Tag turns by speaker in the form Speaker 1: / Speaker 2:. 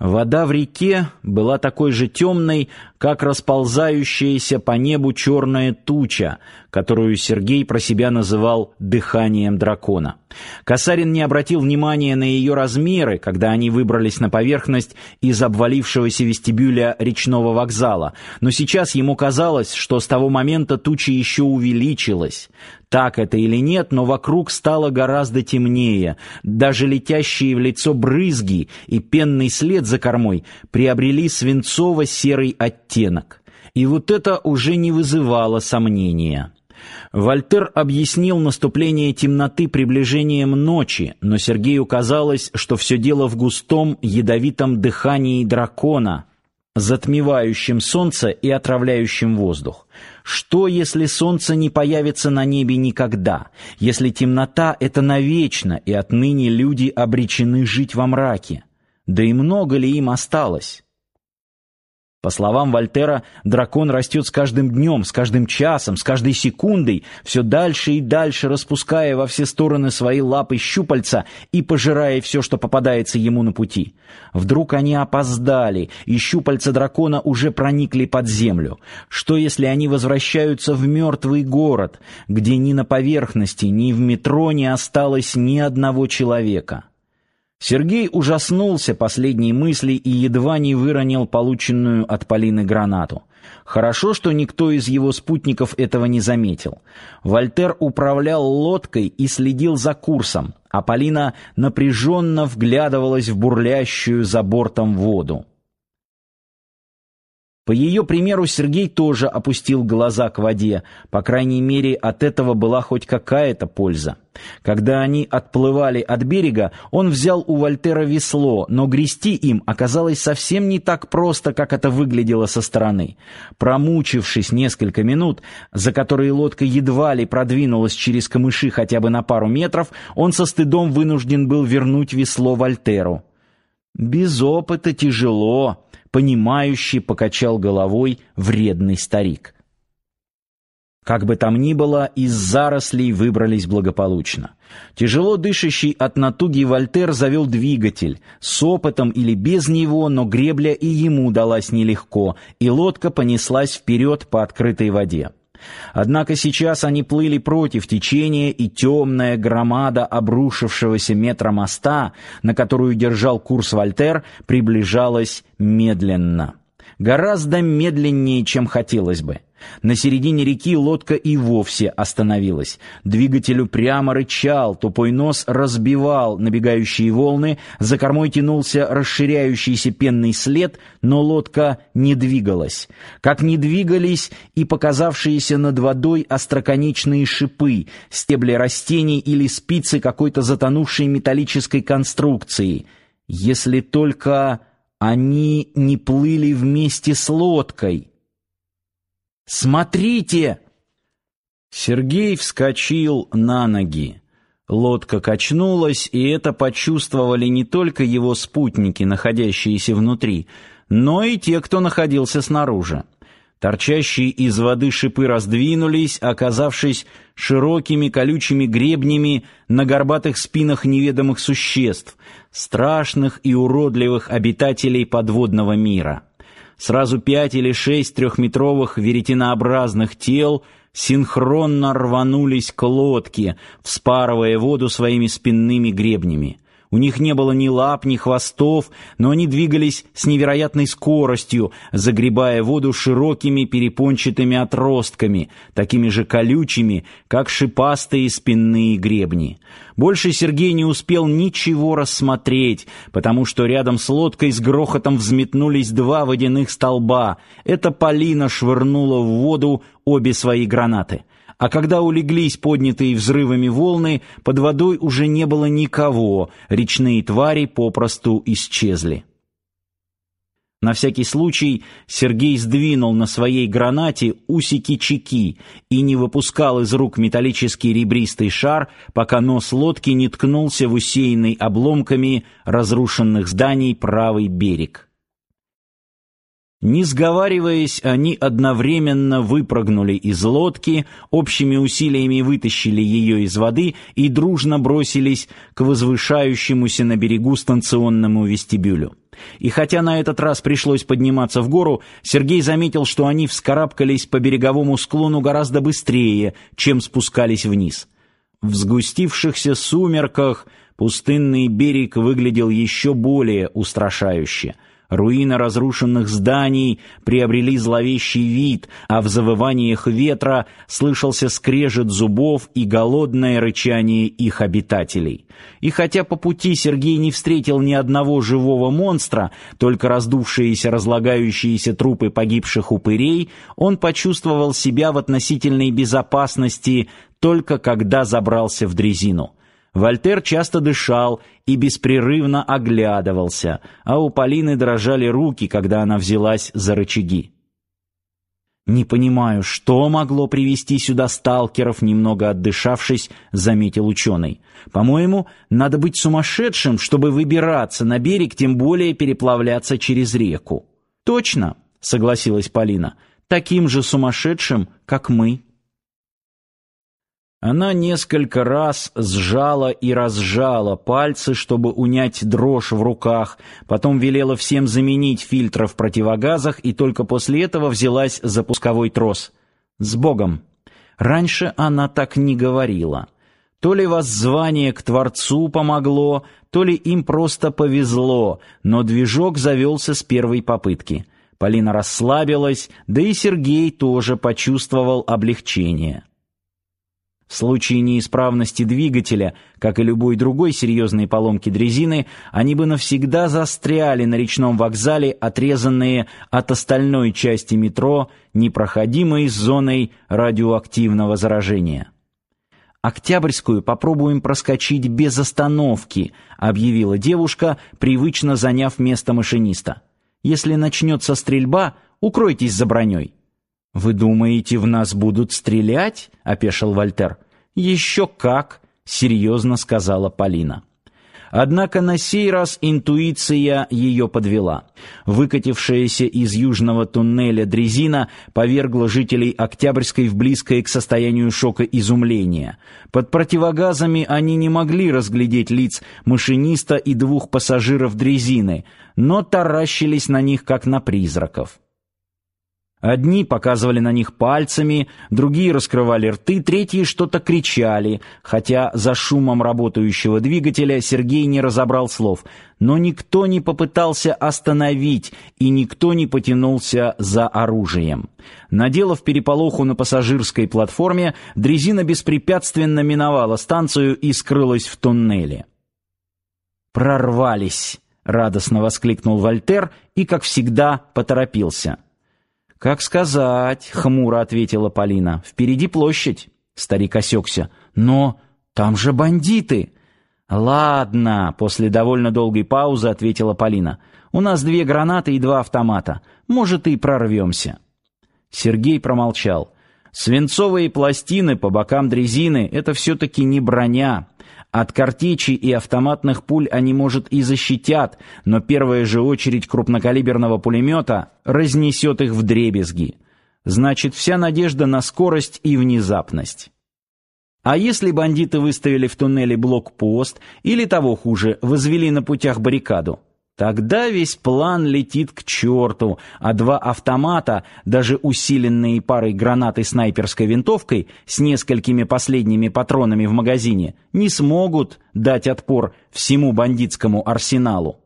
Speaker 1: Вода в реке была такой же темной, как расползающаяся по небу черная туча, которую Сергей про себя называл дыханием дракона. Касарин не обратил внимания на ее размеры, когда они выбрались на поверхность из обвалившегося вестибюля речного вокзала, но сейчас ему казалось, что с того момента туча еще увеличилась. Так это или нет, но вокруг стало гораздо темнее. Даже летящие в лицо брызги и пенный след за кормой приобрели свинцово-серый оттенок. И вот это уже не вызывало сомнения. Вольтер объяснил наступление темноты приближением ночи, но Сергею казалось, что все дело в густом ядовитом дыхании дракона, затмевающем солнце и отравляющем воздух. Что, если солнце не появится на небе никогда? Если темнота — это навечно, и отныне люди обречены жить во мраке? Да и много ли им осталось? По словам Вольтера, дракон растет с каждым днем, с каждым часом, с каждой секундой, все дальше и дальше распуская во все стороны свои лапы щупальца и пожирая все, что попадается ему на пути. Вдруг они опоздали, и щупальца дракона уже проникли под землю. Что если они возвращаются в мертвый город, где ни на поверхности, ни в метро не осталось ни одного человека? Сергей ужаснулся последней мысли и едва не выронил полученную от Полины гранату. Хорошо, что никто из его спутников этого не заметил. Вольтер управлял лодкой и следил за курсом, а Полина напряженно вглядывалась в бурлящую за бортом воду. По ее примеру Сергей тоже опустил глаза к воде, по крайней мере, от этого была хоть какая-то польза. Когда они отплывали от берега, он взял у Вольтера весло, но грести им оказалось совсем не так просто, как это выглядело со стороны. Промучившись несколько минут, за которые лодка едва ли продвинулась через камыши хотя бы на пару метров, он со стыдом вынужден был вернуть весло Вольтеру. «Без опыта тяжело», понимающий покачал головой вредный старик. Как бы там ни было, из зарослей выбрались благополучно. Тяжело дышащий от натуги Вольтер завел двигатель. С опытом или без него, но гребля и ему далась нелегко, и лодка понеслась вперед по открытой воде. Однако сейчас они плыли против течения, и темная громада обрушившегося метра моста, на которую держал курс Вольтер, приближалась медленно. Гораздо медленнее, чем хотелось бы. На середине реки лодка и вовсе остановилась. Двигатель упрямо рычал, тупой нос разбивал набегающие волны, за кормой тянулся расширяющийся пенный след, но лодка не двигалась. Как не двигались и показавшиеся над водой остроконечные шипы, стебли растений или спицы какой-то затонувшей металлической конструкции. Если только они не плыли вместе с лодкой. Смотрите!» Сергей вскочил на ноги. Лодка качнулась, и это почувствовали не только его спутники, находящиеся внутри, но и те, кто находился снаружи. Торчащие из воды шипы раздвинулись, оказавшись широкими колючими гребнями на горбатых спинах неведомых существ, страшных и уродливых обитателей подводного мира. Сразу пять или шесть трехметровых веретенообразных тел синхронно рванулись к лодке, вспарывая воду своими спинными гребнями. У них не было ни лап, ни хвостов, но они двигались с невероятной скоростью, загребая воду широкими перепончатыми отростками, такими же колючими, как шипастые спинные гребни. Больше Сергей не успел ничего рассмотреть, потому что рядом с лодкой с грохотом взметнулись два водяных столба. Это Полина швырнула в воду обе свои гранаты а когда улеглись поднятые взрывами волны, под водой уже не было никого, речные твари попросту исчезли. На всякий случай Сергей сдвинул на своей гранате усики-чеки и не выпускал из рук металлический ребристый шар, пока нос лодки не ткнулся в усеянный обломками разрушенных зданий правый берег. Не сговариваясь, они одновременно выпрыгнули из лодки, общими усилиями вытащили ее из воды и дружно бросились к возвышающемуся на берегу станционному вестибюлю. И хотя на этот раз пришлось подниматься в гору, Сергей заметил, что они вскарабкались по береговому склону гораздо быстрее, чем спускались вниз. В сгустившихся сумерках пустынный берег выглядел еще более устрашающе — Руины разрушенных зданий приобрели зловещий вид, а в завываниях ветра слышался скрежет зубов и голодное рычание их обитателей. И хотя по пути Сергей не встретил ни одного живого монстра, только раздувшиеся разлагающиеся трупы погибших упырей, он почувствовал себя в относительной безопасности только когда забрался в дрезину. Вольтер часто дышал и беспрерывно оглядывался, а у Полины дрожали руки, когда она взялась за рычаги. «Не понимаю, что могло привести сюда сталкеров?» Немного отдышавшись, заметил ученый. «По-моему, надо быть сумасшедшим, чтобы выбираться на берег, тем более переплавляться через реку». «Точно», — согласилась Полина, — «таким же сумасшедшим, как мы». Она несколько раз сжала и разжала пальцы, чтобы унять дрожь в руках, потом велела всем заменить фильтры в противогазах и только после этого взялась за пусковой трос. С Богом! Раньше она так не говорила. То ли воззвание к Творцу помогло, то ли им просто повезло, но движок завелся с первой попытки. Полина расслабилась, да и Сергей тоже почувствовал облегчение. В случае неисправности двигателя, как и любой другой серьезной поломки дрезины, они бы навсегда застряли на речном вокзале, отрезанные от остальной части метро непроходимой зоной радиоактивного заражения. «Октябрьскую попробуем проскочить без остановки», — объявила девушка, привычно заняв место машиниста. «Если начнется стрельба, укройтесь за броней». «Вы думаете, в нас будут стрелять?» — опешил Вольтер. «Еще как!» — серьезно сказала Полина. Однако на сей раз интуиция ее подвела. Выкатившаяся из южного туннеля дрезина повергла жителей Октябрьской в близкое к состоянию шока изумления. Под противогазами они не могли разглядеть лиц машиниста и двух пассажиров дрезины, но таращились на них как на призраков. Одни показывали на них пальцами, другие раскрывали рты, третьи что-то кричали, хотя за шумом работающего двигателя Сергей не разобрал слов. Но никто не попытался остановить, и никто не потянулся за оружием. Наделав переполоху на пассажирской платформе, дрезина беспрепятственно миновала станцию и скрылась в туннеле. «Прорвались!» — радостно воскликнул Вольтер и, как всегда, поторопился — «Как сказать», — хмуро ответила Полина. «Впереди площадь». Старик осекся. «Но там же бандиты!» «Ладно», — после довольно долгой паузы ответила Полина. «У нас две гранаты и два автомата. Может, и прорвемся». Сергей промолчал. «Свинцовые пластины по бокам дрезины — это все-таки не броня. От картечи и автоматных пуль они, может, и защитят, но первая же очередь крупнокалиберного пулемета разнесет их в дребезги. Значит, вся надежда на скорость и внезапность. А если бандиты выставили в туннеле блокпост или того хуже, возвели на путях баррикаду? Тогда весь план летит к черту, а два автомата, даже усиленные парой гранат и снайперской винтовкой с несколькими последними патронами в магазине, не смогут дать отпор всему бандитскому арсеналу.